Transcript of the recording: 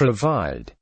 provide.